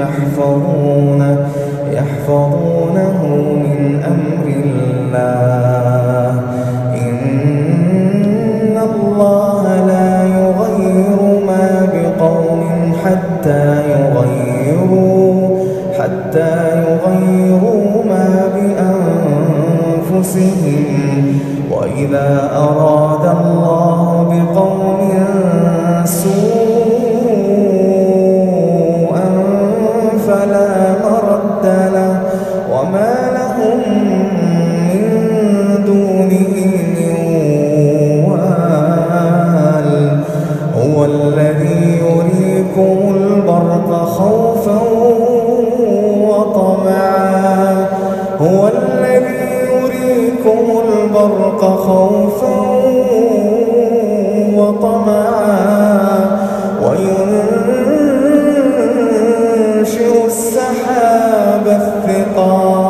يحفظونه يحفظونه من أمر الله. البرق خوفا وطمعا وينشر السحاب الثقال.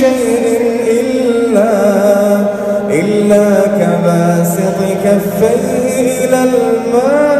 بشيء إلا إلا كباسط كفيه إلى الماء.